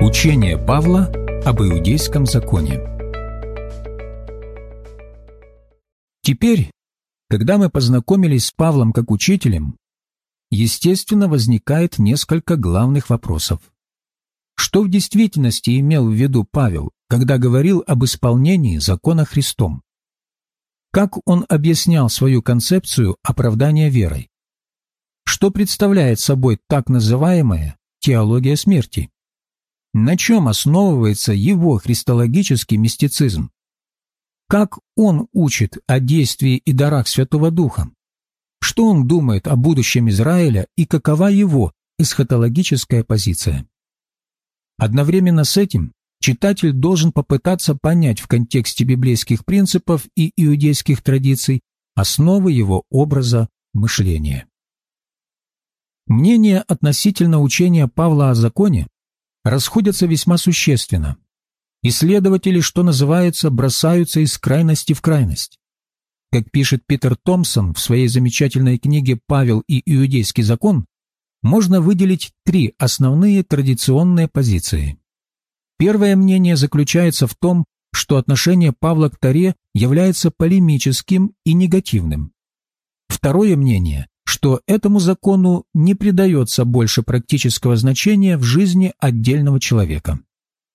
Учение Павла об иудейском законе Теперь, когда мы познакомились с Павлом как учителем, естественно, возникает несколько главных вопросов. Что в действительности имел в виду Павел, когда говорил об исполнении закона Христом? Как он объяснял свою концепцию оправдания верой? Что представляет собой так называемая теология смерти? На чем основывается его христологический мистицизм? Как он учит о действии и дарах Святого Духа? Что он думает о будущем Израиля и какова его эсхатологическая позиция? Одновременно с этим читатель должен попытаться понять в контексте библейских принципов и иудейских традиций основы его образа мышления. Мнения относительно учения Павла о законе расходятся весьма существенно. Исследователи, что называется, бросаются из крайности в крайность. Как пишет Питер Томпсон в своей замечательной книге «Павел и иудейский закон», можно выделить три основные традиционные позиции. Первое мнение заключается в том, что отношение Павла к Таре является полемическим и негативным. Второе мнение что этому закону не придается больше практического значения в жизни отдельного человека.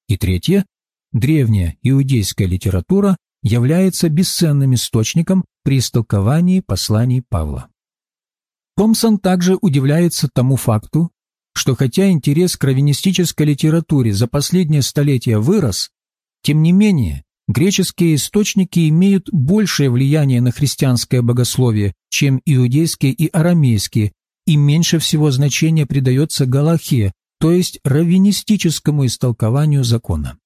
И третье, древняя иудейская литература является бесценным источником при истолковании посланий Павла. Томпсон также удивляется тому факту, что хотя интерес к раввинистической литературе за последнее столетие вырос, тем не менее Греческие источники имеют большее влияние на христианское богословие, чем иудейские и арамейские, и меньше всего значения придается Галахе, то есть раввинистическому истолкованию закона.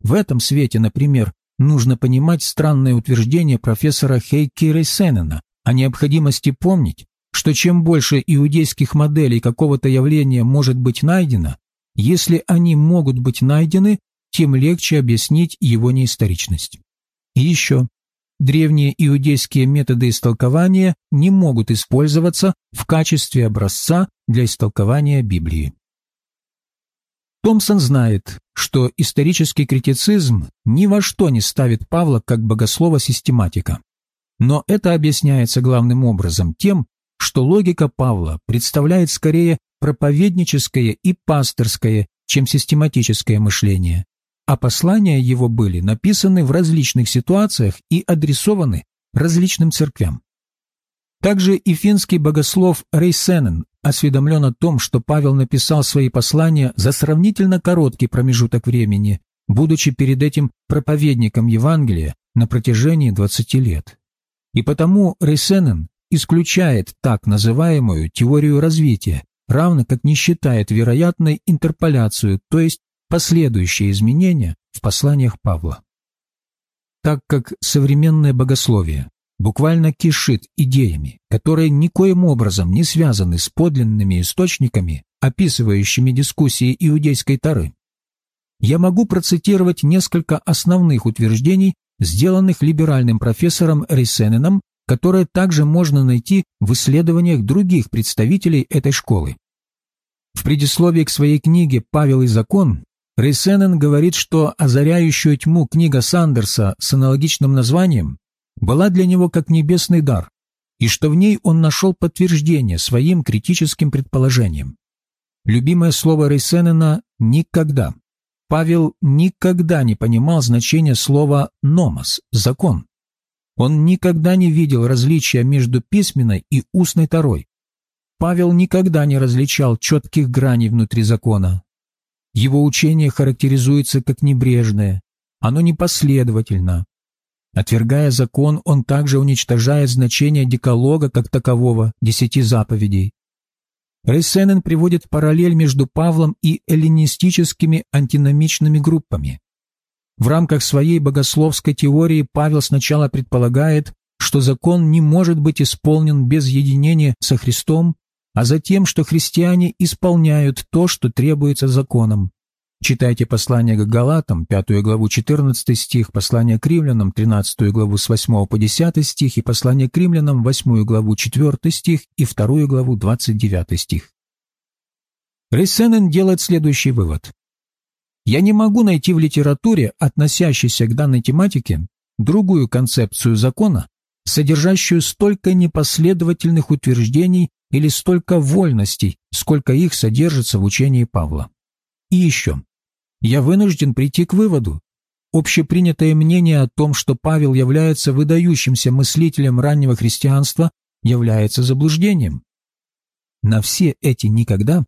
В этом свете, например, нужно понимать странное утверждение профессора Хейки Рейсенена о необходимости помнить, что чем больше иудейских моделей какого-то явления может быть найдено, если они могут быть найдены, тем легче объяснить его неисторичность. И еще, древние иудейские методы истолкования не могут использоваться в качестве образца для истолкования Библии. Томпсон знает, что исторический критицизм ни во что не ставит Павла как богослова-систематика. Но это объясняется главным образом тем, что логика Павла представляет скорее проповедническое и пасторское, чем систематическое мышление, а послания его были написаны в различных ситуациях и адресованы различным церквям. Также и финский богослов Рейсенен осведомлен о том, что Павел написал свои послания за сравнительно короткий промежуток времени, будучи перед этим проповедником Евангелия на протяжении 20 лет. И потому Рейсенен исключает так называемую теорию развития, равно как не считает вероятной интерполяцию, то есть последующие изменения в посланиях Павла. Так как современное богословие буквально кишит идеями, которые никоим образом не связаны с подлинными источниками, описывающими дискуссии иудейской Тары, я могу процитировать несколько основных утверждений, сделанных либеральным профессором Рейсененом, которые также можно найти в исследованиях других представителей этой школы. В предисловии к своей книге «Павел и закон» Рейсенен говорит, что озаряющую тьму книга Сандерса с аналогичным названием была для него как небесный дар, и что в ней он нашел подтверждение своим критическим предположениям. Любимое слово Рейсенена «никогда». Павел никогда не понимал значения слова «номос» – «закон». Он никогда не видел различия между письменной и устной Торой. Павел никогда не различал четких граней внутри закона, его учение характеризуется как небрежное, оно непоследовательно. Отвергая закон, он также уничтожает значение декалога как такового, десяти заповедей. Рейсенен приводит параллель между Павлом и эллинистическими антиномичными группами. В рамках своей богословской теории Павел сначала предполагает, что закон не может быть исполнен без единения со Христом, а затем, что христиане исполняют то, что требуется законом. Читайте послание к Галатам, 5 главу 14 стих, послание к Римлянам, 13 главу с 8 по 10 стих и послание к Римлянам, 8 главу 4 стих и 2 главу 29 стих. Рейсенен делает следующий вывод. Я не могу найти в литературе, относящейся к данной тематике, другую концепцию закона, содержащую столько непоследовательных утверждений или столько вольностей, сколько их содержится в учении Павла. И еще. Я вынужден прийти к выводу. Общепринятое мнение о том, что Павел является выдающимся мыслителем раннего христианства, является заблуждением. На все эти «никогда»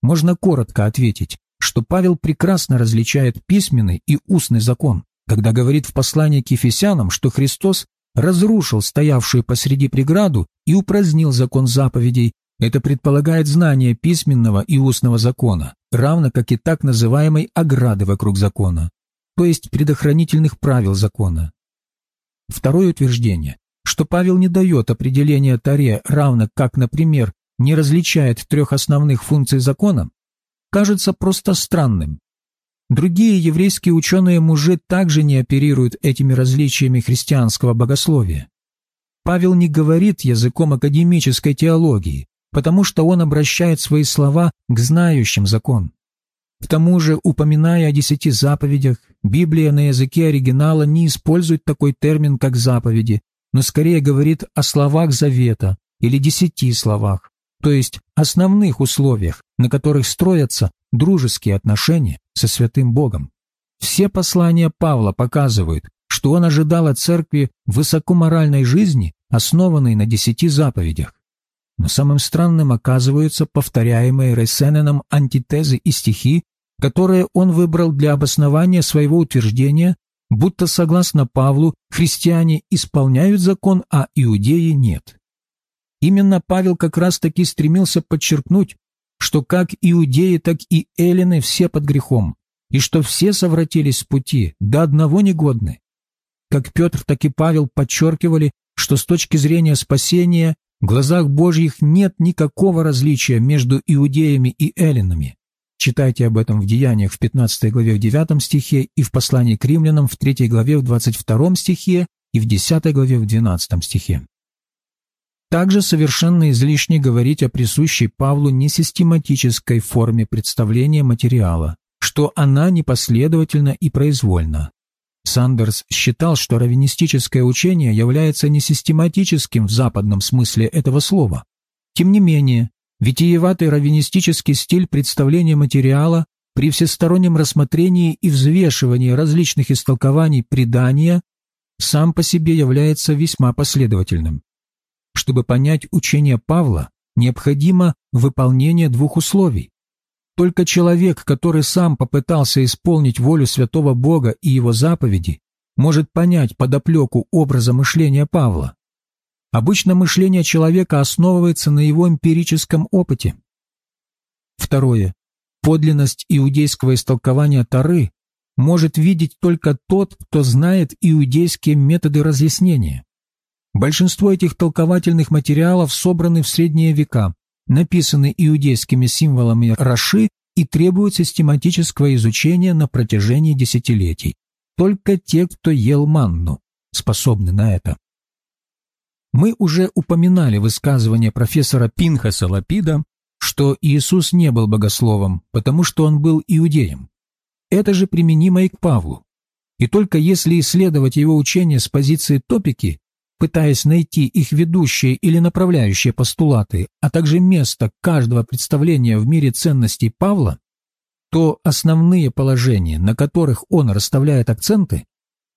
можно коротко ответить, что Павел прекрасно различает письменный и устный закон, когда говорит в послании к Ефесянам, что Христос разрушил стоявшую посреди преграду и упразднил закон заповедей, это предполагает знание письменного и устного закона, равно как и так называемой ограды вокруг закона, то есть предохранительных правил закона. Второе утверждение, что Павел не дает определения Таре, равно как, например, не различает трех основных функций закона, кажется просто странным. Другие еврейские ученые-мужи также не оперируют этими различиями христианского богословия. Павел не говорит языком академической теологии, потому что он обращает свои слова к знающим закон. К тому же, упоминая о десяти заповедях, Библия на языке оригинала не использует такой термин, как заповеди, но скорее говорит о словах завета или десяти словах, то есть основных условиях, на которых строятся дружеские отношения со святым Богом. Все послания Павла показывают, что он ожидал от церкви высокоморальной жизни, основанной на десяти заповедях. Но самым странным оказываются повторяемые Рейсененом антитезы и стихи, которые он выбрал для обоснования своего утверждения, будто, согласно Павлу, христиане исполняют закон, а иудеи нет. Именно Павел как раз-таки стремился подчеркнуть, что как иудеи, так и эллины все под грехом, и что все совратились с пути, до одного негодны. Как Петр, так и Павел подчеркивали, что с точки зрения спасения в глазах Божьих нет никакого различия между иудеями и эллинами. Читайте об этом в Деяниях в 15 главе в 9 стихе и в послании к римлянам в 3 главе в 22 стихе и в 10 главе в 12 стихе. Также совершенно излишне говорить о присущей Павлу несистематической форме представления материала, что она непоследовательна и произвольна. Сандерс считал, что раввинистическое учение является несистематическим в западном смысле этого слова. Тем не менее, витиеватый раввинистический стиль представления материала при всестороннем рассмотрении и взвешивании различных истолкований предания сам по себе является весьма последовательным. Чтобы понять учение Павла, необходимо выполнение двух условий. Только человек, который сам попытался исполнить волю святого Бога и его заповеди, может понять подоплеку образа мышления Павла. Обычно мышление человека основывается на его эмпирическом опыте. Второе. Подлинность иудейского истолкования Тары может видеть только тот, кто знает иудейские методы разъяснения. Большинство этих толковательных материалов собраны в средние века, написаны иудейскими символами Раши и требуют систематического изучения на протяжении десятилетий. Только те, кто ел манну, способны на это. Мы уже упоминали высказывание профессора Пинхаса Лапида, что Иисус не был богословом, потому что он был иудеем. Это же применимо и к Павлу. И только если исследовать его учение с позиции топики, пытаясь найти их ведущие или направляющие постулаты, а также место каждого представления в мире ценностей Павла, то основные положения, на которых он расставляет акценты,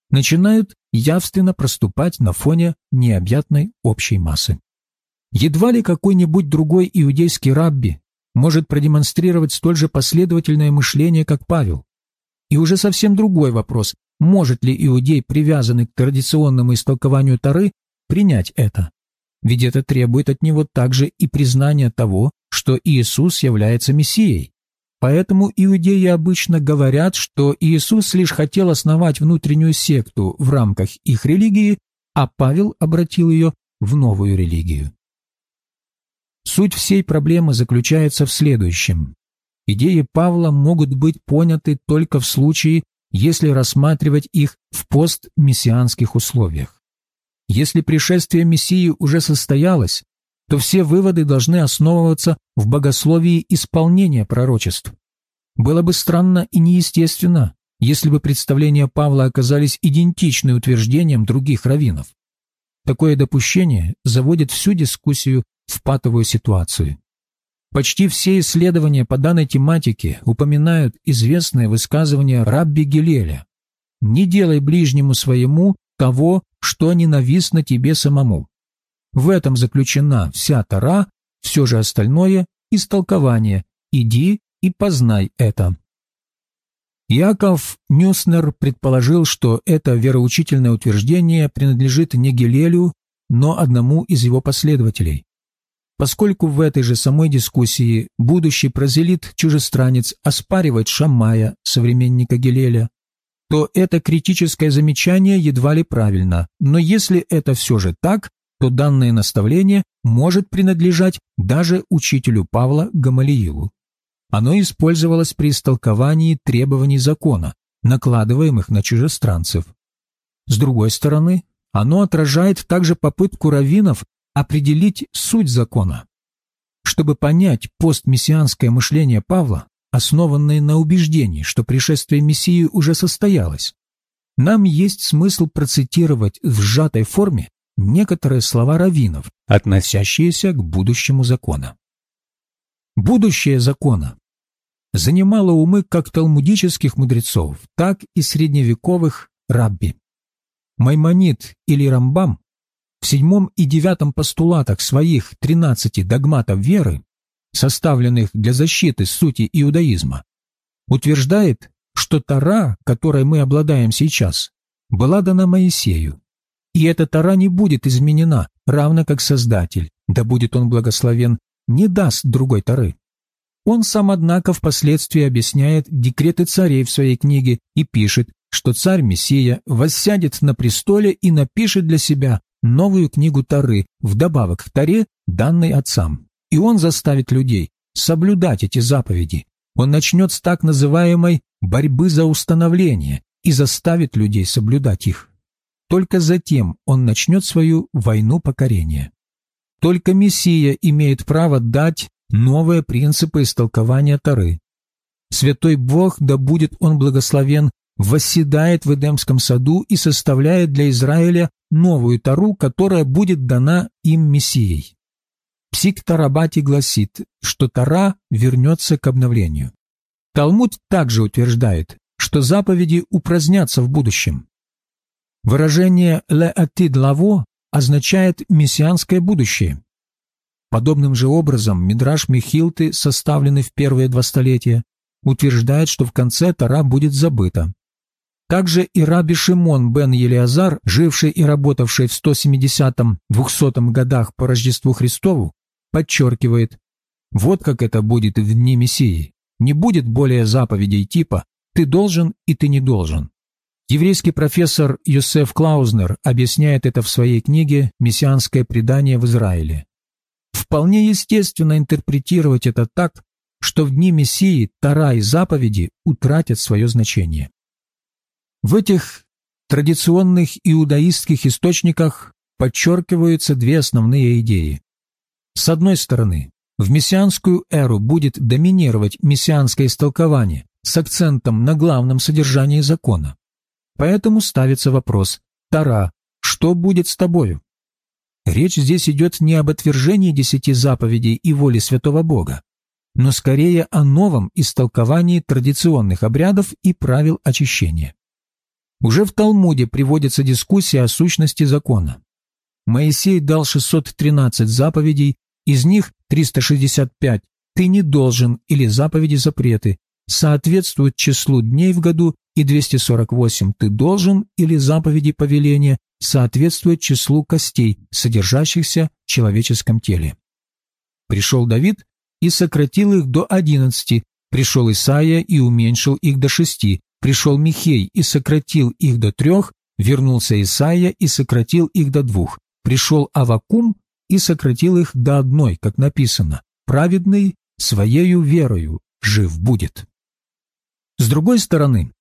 начинают явственно проступать на фоне необъятной общей массы. Едва ли какой-нибудь другой иудейский рабби может продемонстрировать столь же последовательное мышление, как Павел. И уже совсем другой вопрос, может ли иудей, привязанный к традиционному истолкованию Тары, принять это? Ведь это требует от него также и признания того, что Иисус является Мессией. Поэтому иудеи обычно говорят, что Иисус лишь хотел основать внутреннюю секту в рамках их религии, а Павел обратил ее в новую религию. Суть всей проблемы заключается в следующем. Идеи Павла могут быть поняты только в случае, если рассматривать их в постмессианских условиях. Если пришествие Мессии уже состоялось, то все выводы должны основываться в богословии исполнения пророчеств. Было бы странно и неестественно, если бы представления Павла оказались идентичны утверждениям других раввинов. Такое допущение заводит всю дискуссию в патовую ситуацию. Почти все исследования по данной тематике упоминают известное высказывание Рабби Гилеля «Не делай ближнему своему того, что ненавистно тебе самому». В этом заключена вся Тара, все же остальное – истолкование «иди и познай это». Яков Нюснер предположил, что это вероучительное утверждение принадлежит не Гелелю, но одному из его последователей. Поскольку в этой же самой дискуссии будущий прозелит-чужестранец оспаривает Шамая, современника Гелеля, то это критическое замечание едва ли правильно, но если это все же так, то данное наставление может принадлежать даже учителю Павла Гамалиилу. Оно использовалось при истолковании требований закона, накладываемых на чужестранцев. С другой стороны, оно отражает также попытку раввинов определить суть закона. Чтобы понять постмессианское мышление Павла, основанное на убеждении, что пришествие Мессии уже состоялось, нам есть смысл процитировать в сжатой форме некоторые слова раввинов, относящиеся к будущему закона. Будущее закона занимало умы как талмудических мудрецов, так и средневековых рабби. Маймонид или Рамбам в седьмом и девятом постулатах своих тринадцати догматов веры, составленных для защиты сути иудаизма, утверждает, что Тара, которой мы обладаем сейчас, была дана Моисею, и эта Тара не будет изменена, равно как Создатель, да будет он благословен, не даст другой Тары. Он сам, однако, впоследствии объясняет декреты царей в своей книге и пишет, что царь-мессия воссядет на престоле и напишет для себя новую книгу Тары, вдобавок к Таре, данной отцам. И он заставит людей соблюдать эти заповеди. Он начнет с так называемой борьбы за установление и заставит людей соблюдать их. Только затем он начнет свою войну покорения. Только Мессия имеет право дать новые принципы истолкования Тары. Святой Бог, да будет он благословен, восседает в Эдемском саду и составляет для Израиля новую Тару, которая будет дана им Мессией. Псик Тарабати гласит, что Тара вернется к обновлению. Талмуд также утверждает, что заповеди упразднятся в будущем. Выражение «ле атид лаво» означает мессианское будущее. Подобным же образом Мидраш Михилты, составленный в первые два столетия, утверждает, что в конце Тара будет забыта. Также и раби Шимон бен Елиазар, живший и работавший в 170-200 годах по Рождеству Христову, подчеркивает, вот как это будет в дни Мессии. Не будет более заповедей типа «ты должен» и «ты не должен». Еврейский профессор Йосеф Клаузнер объясняет это в своей книге «Мессианское предание в Израиле». Вполне естественно интерпретировать это так, что в дни Мессии Тара и заповеди утратят свое значение. В этих традиционных иудаистских источниках подчеркиваются две основные идеи. С одной стороны, в мессианскую эру будет доминировать мессианское истолкование с акцентом на главном содержании закона. Поэтому ставится вопрос «Тара, что будет с тобою?» Речь здесь идет не об отвержении десяти заповедей и воли святого Бога, но скорее о новом истолковании традиционных обрядов и правил очищения. Уже в Талмуде приводится дискуссия о сущности закона. Моисей дал 613 заповедей, из них 365 «ты не должен» или заповеди-запреты, соответствуют числу дней в году, и 248 «ты должен» или заповеди повеления соответствуют числу костей, содержащихся в человеческом теле. Пришел Давид и сократил их до одиннадцати, пришел Исаия и уменьшил их до шести, Пришел Михей и сократил их до трех, вернулся Исаия и сократил их до двух. Пришел Авакум и сократил их до одной, как написано, «Праведный своею верою жив будет». С другой стороны,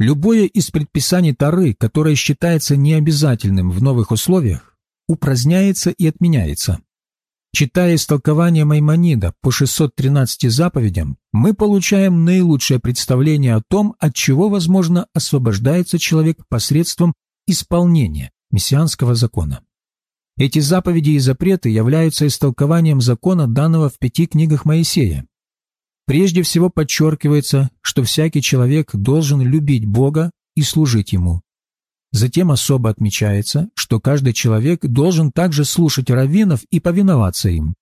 любое из предписаний Тары, которое считается необязательным в новых условиях, упраздняется и отменяется. Читая истолкование Маймонида по 613 заповедям, мы получаем наилучшее представление о том, от чего, возможно, освобождается человек посредством исполнения мессианского закона. Эти заповеди и запреты являются истолкованием закона, данного в пяти книгах Моисея. Прежде всего подчеркивается, что всякий человек должен любить Бога и служить Ему. Затем особо отмечается, что каждый человек должен также слушать раввинов и повиноваться им.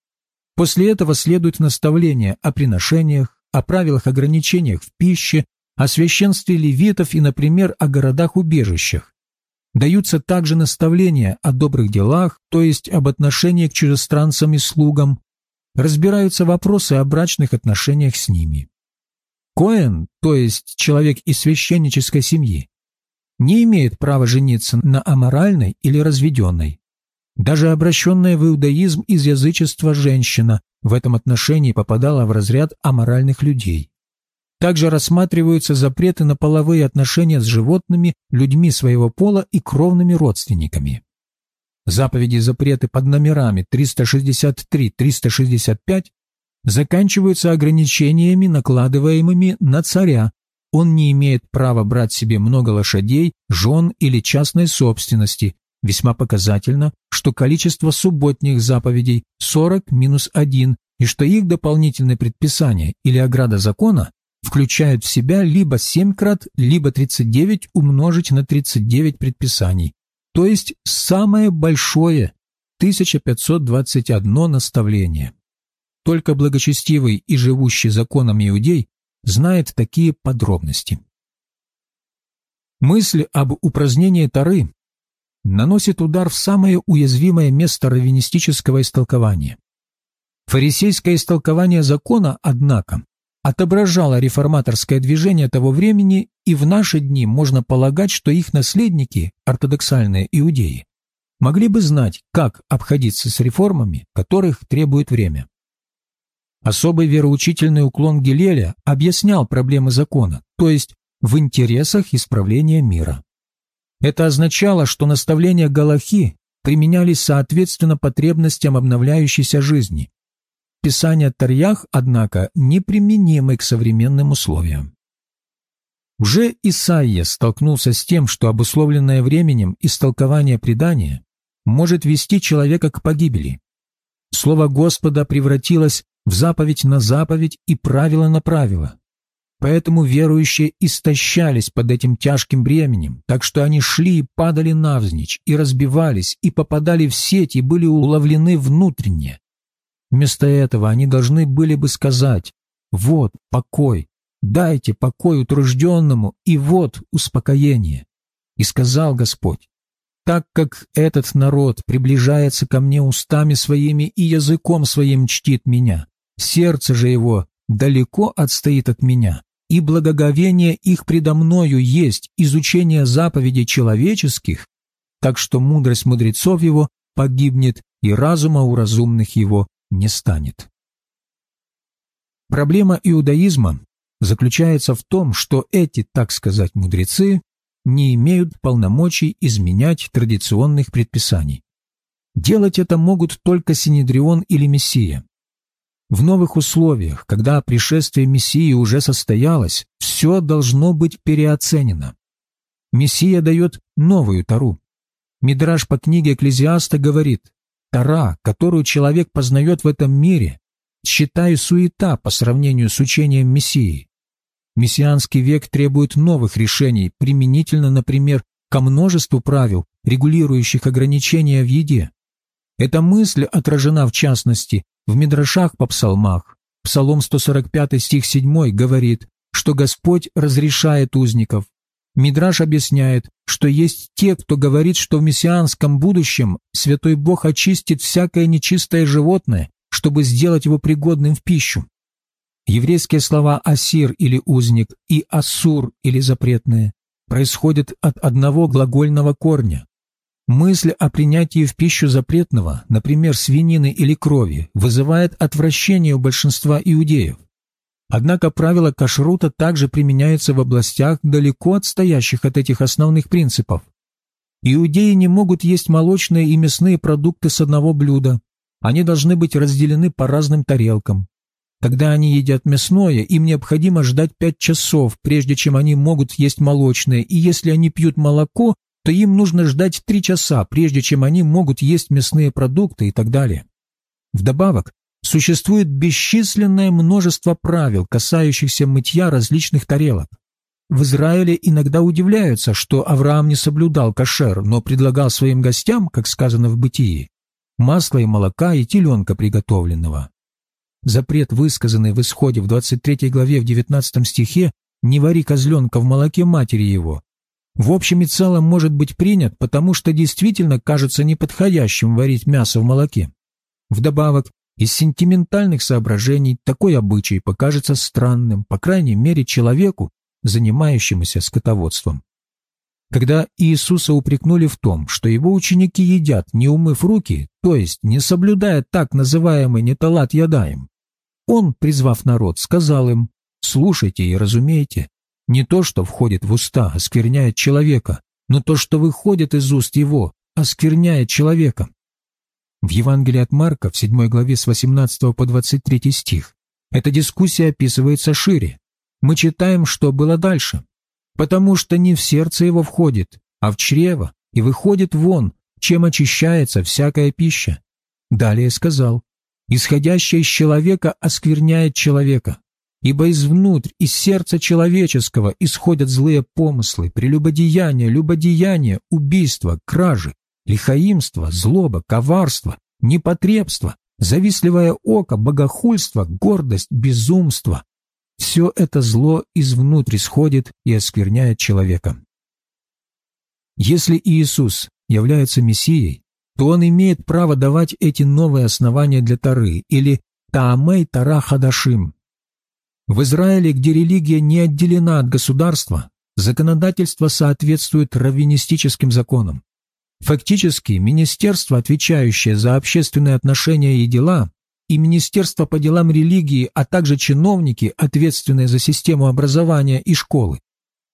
После этого следует наставление о приношениях, о правилах ограничениях в пище, о священстве левитов и, например, о городах-убежищах. Даются также наставления о добрых делах, то есть об отношении к чужестранцам и слугам. Разбираются вопросы о брачных отношениях с ними. Коэн, то есть человек из священнической семьи, не имеет права жениться на аморальной или разведенной. Даже обращенная в иудаизм из язычества женщина в этом отношении попадала в разряд аморальных людей. Также рассматриваются запреты на половые отношения с животными, людьми своего пола и кровными родственниками. Заповеди и запреты под номерами 363-365 заканчиваются ограничениями, накладываемыми на царя, он не имеет права брать себе много лошадей, жен или частной собственности. Весьма показательно, что количество субботних заповедей 40 минус 1 и что их дополнительные предписания или ограда закона включают в себя либо 7 крат, либо 39 умножить на 39 предписаний, то есть самое большое 1521 наставление. Только благочестивый и живущий законом иудей знает такие подробности. Мысль об упразднении Тары наносит удар в самое уязвимое место раввинистического истолкования. Фарисейское истолкование закона, однако, отображало реформаторское движение того времени, и в наши дни можно полагать, что их наследники, ортодоксальные иудеи, могли бы знать, как обходиться с реформами, которых требует время. Особый вероучительный уклон Гилеля объяснял проблемы закона, то есть в интересах исправления мира. Это означало, что наставления Галахи применялись соответственно потребностям обновляющейся жизни. Писания Тарьях, однако, неприменимы к современным условиям. Уже Исаия столкнулся с тем, что обусловленное временем истолкование предания может вести человека к погибели. Слово Господа превратилось в заповедь на заповедь и правило на правило. Поэтому верующие истощались под этим тяжким бременем, так что они шли и падали навзничь, и разбивались, и попадали в сеть, и были уловлены внутренне. Вместо этого они должны были бы сказать «Вот покой, дайте покой утружденному, и вот успокоение». И сказал Господь так как этот народ приближается ко мне устами своими и языком своим чтит меня, сердце же его далеко отстоит от меня, и благоговение их предо мною есть изучение заповедей человеческих, так что мудрость мудрецов его погибнет, и разума у разумных его не станет. Проблема иудаизма заключается в том, что эти, так сказать, мудрецы не имеют полномочий изменять традиционных предписаний. Делать это могут только Синедрион или Мессия. В новых условиях, когда пришествие Мессии уже состоялось, все должно быть переоценено. Мессия дает новую Тару. Мидраж по книге Экклезиаста говорит, Тара, которую человек познает в этом мире, считай суета по сравнению с учением Мессии. Мессианский век требует новых решений, применительно, например, ко множеству правил, регулирующих ограничения в еде. Эта мысль отражена, в частности, в Мидрашах по псалмах. Псалом 145 стих 7 говорит, что Господь разрешает узников. Мидраш объясняет, что есть те, кто говорит, что в мессианском будущем Святой Бог очистит всякое нечистое животное, чтобы сделать его пригодным в пищу. Еврейские слова «асир» или «узник» и «асур» или «запретные» происходят от одного глагольного корня. Мысль о принятии в пищу запретного, например, свинины или крови, вызывает отвращение у большинства иудеев. Однако правило кашрута также применяется в областях, далеко отстоящих от этих основных принципов. Иудеи не могут есть молочные и мясные продукты с одного блюда. они должны быть разделены по разным тарелкам. Когда они едят мясное, им необходимо ждать пять часов, прежде чем они могут есть молочное, и если они пьют молоко, то им нужно ждать три часа, прежде чем они могут есть мясные продукты и так далее. Вдобавок, существует бесчисленное множество правил, касающихся мытья различных тарелок. В Израиле иногда удивляются, что Авраам не соблюдал кошер, но предлагал своим гостям, как сказано в Бытии, масло и молока и теленка приготовленного. Запрет, высказанный в Исходе в 23 главе в 19 стихе, «Не вари козленка в молоке матери его», в общем и целом может быть принят, потому что действительно кажется неподходящим варить мясо в молоке. Вдобавок, из сентиментальных соображений такой обычай покажется странным, по крайней мере, человеку, занимающемуся скотоводством. Когда Иисуса упрекнули в том, что его ученики едят, не умыв руки, то есть не соблюдая так называемый неталат ядаем, он, призвав народ, сказал им, «Слушайте и разумейте, не то, что входит в уста, оскверняет человека, но то, что выходит из уст его, оскверняет человека». В Евангелии от Марка, в 7 главе с 18 по 23 стих, эта дискуссия описывается шире мы читаем, что было дальше. Потому что не в сердце его входит, а в чрево, и выходит вон, чем очищается всякая пища. Далее сказал, «Исходящее из человека оскверняет человека, ибо извнутрь, из сердца человеческого исходят злые помыслы, прелюбодеяние, любодеяние, убийство, кражи, лихаимство, злоба, коварство, непотребство, завистливое око, богохульство, гордость, безумство, все это зло извнутрь сходит и оскверняет человека. Если Иисус является Мессией, то Он имеет право давать эти новые основания для Тары или Таамей Тара Хадашим. В Израиле, где религия не отделена от государства, законодательство соответствует раввинистическим законам. Фактически, министерство, отвечающее за общественные отношения и дела, и Министерство по делам религии, а также чиновники, ответственные за систему образования и школы,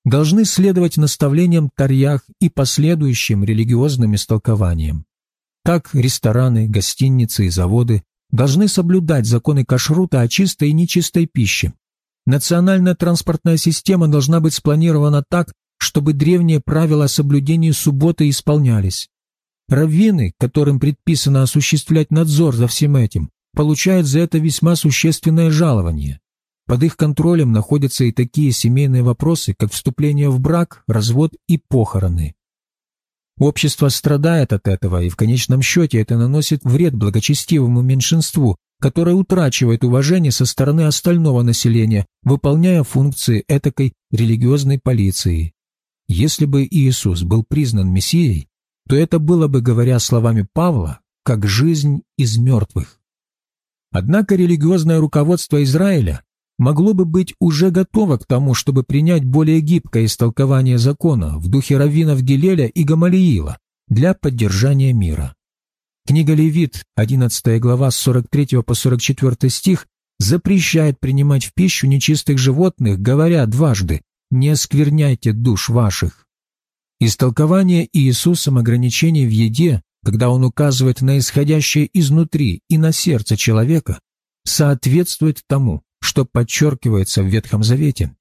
должны следовать наставлениям Тарьях и последующим религиозным истолкованиям. Так рестораны, гостиницы и заводы должны соблюдать законы кашрута о чистой и нечистой пище. Национальная транспортная система должна быть спланирована так, чтобы древние правила о соблюдении субботы исполнялись. Раввины, которым предписано осуществлять надзор за всем этим, получают за это весьма существенное жалование. Под их контролем находятся и такие семейные вопросы, как вступление в брак, развод и похороны. Общество страдает от этого, и в конечном счете это наносит вред благочестивому меньшинству, которое утрачивает уважение со стороны остального населения, выполняя функции этакой религиозной полиции. Если бы Иисус был признан Мессией, то это было бы, говоря словами Павла, как жизнь из мертвых. Однако религиозное руководство Израиля могло бы быть уже готово к тому, чтобы принять более гибкое истолкование закона в духе раввинов Гилеля и Гамалиила для поддержания мира. Книга Левит, 11 глава с 43 по 44 стих, запрещает принимать в пищу нечистых животных, говоря дважды «не оскверняйте душ ваших». Истолкование Иисусом ограничений в еде когда он указывает на исходящее изнутри и на сердце человека, соответствует тому, что подчеркивается в Ветхом Завете.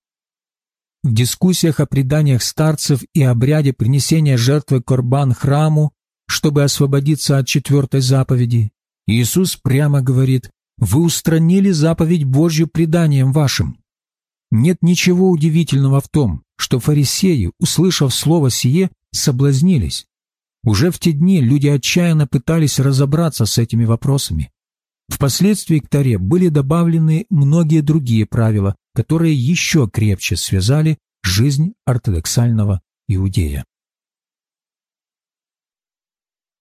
В дискуссиях о преданиях старцев и обряде принесения жертвы Корбан храму, чтобы освободиться от четвертой заповеди, Иисус прямо говорит «Вы устранили заповедь Божью преданием вашим». Нет ничего удивительного в том, что фарисеи, услышав слово сие, соблазнились. Уже в те дни люди отчаянно пытались разобраться с этими вопросами. Впоследствии к Таре были добавлены многие другие правила, которые еще крепче связали жизнь ортодоксального иудея.